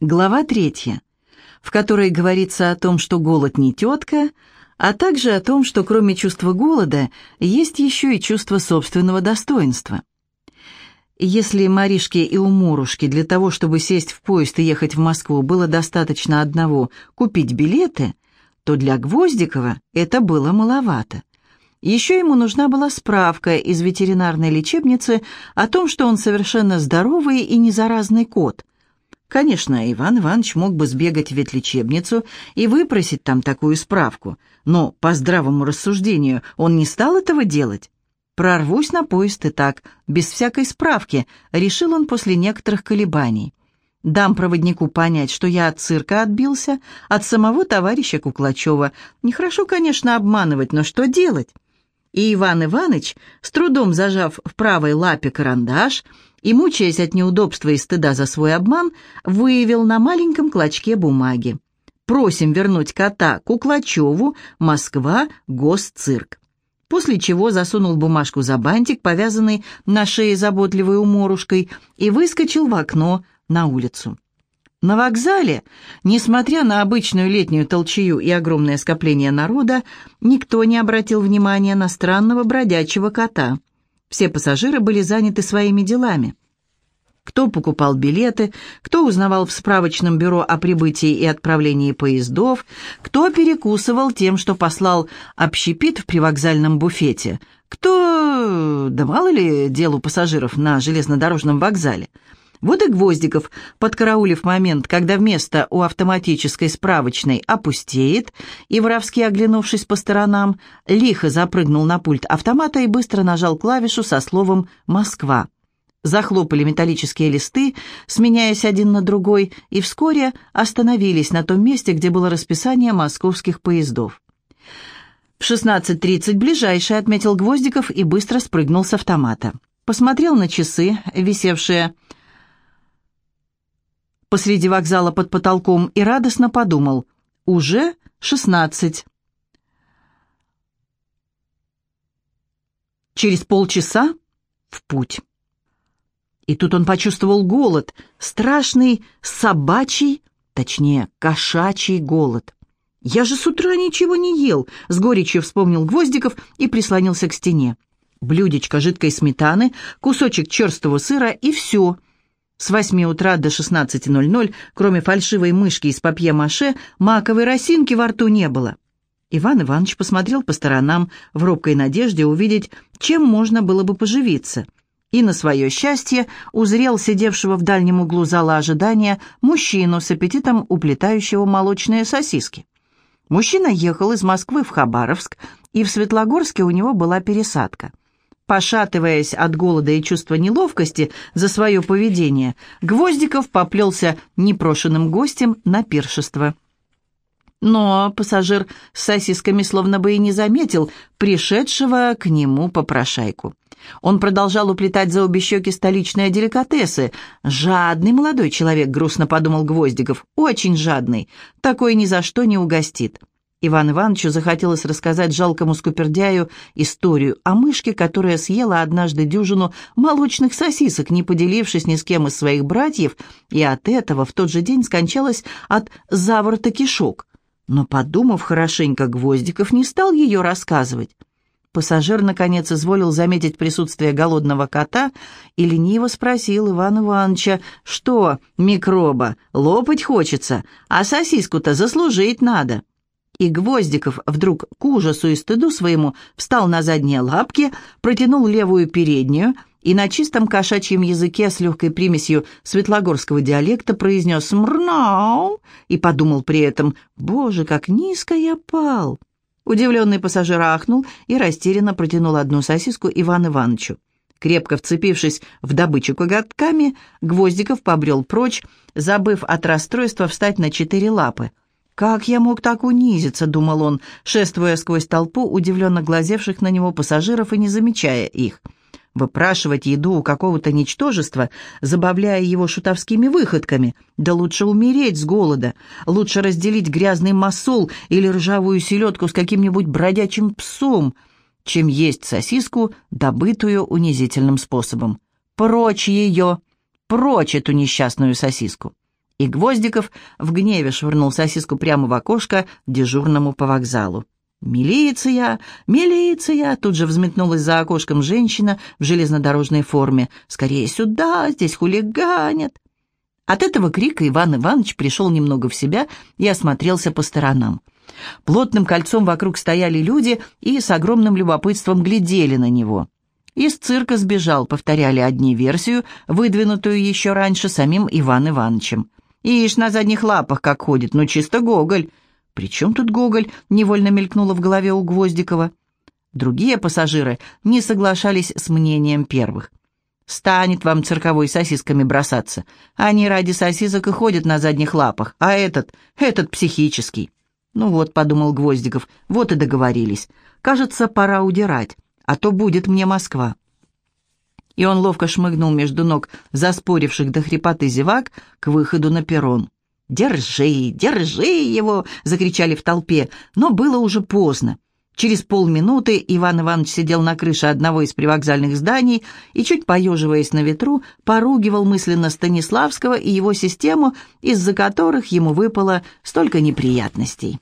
Глава третья, в которой говорится о том, что голод не тетка, а также о том, что кроме чувства голода есть еще и чувство собственного достоинства. Если Маришке и Уморушке для того, чтобы сесть в поезд и ехать в Москву, было достаточно одного купить билеты, то для Гвоздикова это было маловато. Еще ему нужна была справка из ветеринарной лечебницы о том, что он совершенно здоровый и незаразный кот – Конечно, Иван Иванович мог бы сбегать в ветлечебницу и выпросить там такую справку, но, по здравому рассуждению, он не стал этого делать. «Прорвусь на поезд и так, без всякой справки», — решил он после некоторых колебаний. «Дам проводнику понять, что я от цирка отбился, от самого товарища Куклачева. Нехорошо, конечно, обманывать, но что делать?» И Иван Иванович, с трудом зажав в правой лапе карандаш, — и, мучаясь от неудобства и стыда за свой обман, выявил на маленьком клочке бумаги. «Просим вернуть кота Куклачеву, Москва, Госцирк». После чего засунул бумажку за бантик, повязанный на шее заботливой уморушкой, и выскочил в окно на улицу. На вокзале, несмотря на обычную летнюю толчею и огромное скопление народа, никто не обратил внимания на странного бродячего кота. Все пассажиры были заняты своими делами. Кто покупал билеты, кто узнавал в справочном бюро о прибытии и отправлении поездов, кто перекусывал тем, что послал общепит в привокзальном буфете, кто... да мало ли делу пассажиров на железнодорожном вокзале – вот и Гвоздиков, подкараулив момент, когда вместо у автоматической справочной опустеет, и, воровски оглянувшись по сторонам, лихо запрыгнул на пульт автомата и быстро нажал клавишу со словом «Москва». Захлопали металлические листы, сменяясь один на другой, и вскоре остановились на том месте, где было расписание московских поездов. В 16.30 ближайший отметил Гвоздиков и быстро спрыгнул с автомата. Посмотрел на часы, висевшие посреди вокзала под потолком и радостно подумал «Уже шестнадцать». Через полчаса в путь. И тут он почувствовал голод, страшный собачий, точнее, кошачий голод. «Я же с утра ничего не ел», — с горечью вспомнил Гвоздиков и прислонился к стене. Блюдечко жидкой сметаны, кусочек черстого сыра и все — с 8 утра до 16.00, кроме фальшивой мышки из папье-маше, маковой росинки во рту не было. Иван Иванович посмотрел по сторонам в робкой надежде увидеть, чем можно было бы поживиться. И на свое счастье узрел сидевшего в дальнем углу зала ожидания мужчину с аппетитом уплетающего молочные сосиски. Мужчина ехал из Москвы в Хабаровск, и в Светлогорске у него была пересадка. Пошатываясь от голода и чувства неловкости за свое поведение, Гвоздиков поплелся непрошенным гостем на пиршество. Но пассажир с сосисками словно бы и не заметил пришедшего к нему попрошайку. Он продолжал уплетать за обе щеки столичные деликатесы. «Жадный молодой человек», — грустно подумал Гвоздиков, — «очень жадный, такой ни за что не угостит». Иван Ивановичу захотелось рассказать жалкому скупердяю историю о мышке, которая съела однажды дюжину молочных сосисок, не поделившись ни с кем из своих братьев, и от этого в тот же день скончалась от заворота кишок. Но, подумав хорошенько, Гвоздиков не стал ее рассказывать. Пассажир, наконец, изволил заметить присутствие голодного кота и лениво спросил Ивана Ивановича, что, микроба, лопать хочется, а сосиску-то заслужить надо. И Гвоздиков вдруг к ужасу и стыду своему встал на задние лапки, протянул левую переднюю и на чистом кошачьем языке с легкой примесью светлогорского диалекта произнес «Мрнау» и подумал при этом «Боже, как низко я пал!». Удивленный пассажир ахнул и растерянно протянул одну сосиску Ивану Ивановичу. Крепко вцепившись в добычу коготками, Гвоздиков побрел прочь, забыв от расстройства встать на четыре лапы – «Как я мог так унизиться?» — думал он, шествуя сквозь толпу удивленно глазевших на него пассажиров и не замечая их. Выпрашивать еду у какого-то ничтожества, забавляя его шутовскими выходками. Да лучше умереть с голода, лучше разделить грязный масол или ржавую селедку с каким-нибудь бродячим псом, чем есть сосиску, добытую унизительным способом. Прочь ее! Прочь эту несчастную сосиску! И Гвоздиков в гневе швырнул сосиску прямо в окошко дежурному по вокзалу. «Милиция! Милиция!» Тут же взметнулась за окошком женщина в железнодорожной форме. «Скорее сюда! Здесь хулиганят!» От этого крика Иван Иванович пришел немного в себя и осмотрелся по сторонам. Плотным кольцом вокруг стояли люди и с огромным любопытством глядели на него. Из цирка сбежал, повторяли одни версию, выдвинутую еще раньше самим Иван Ивановичем. «Ишь, на задних лапах как ходит, ну чисто Гоголь!» «При чем тут Гоголь?» — невольно мелькнуло в голове у Гвоздикова. Другие пассажиры не соглашались с мнением первых. «Станет вам цирковой сосисками бросаться. Они ради сосисок и ходят на задних лапах, а этот, этот психический». «Ну вот», — подумал Гвоздиков, — «вот и договорились. Кажется, пора удирать, а то будет мне Москва». И он ловко шмыгнул между ног заспоривших до хрипоты зевак к выходу на перрон. «Держи, держи его!» — закричали в толпе, но было уже поздно. Через полминуты Иван Иванович сидел на крыше одного из привокзальных зданий и, чуть поеживаясь на ветру, поругивал мысленно Станиславского и его систему, из-за которых ему выпало столько неприятностей.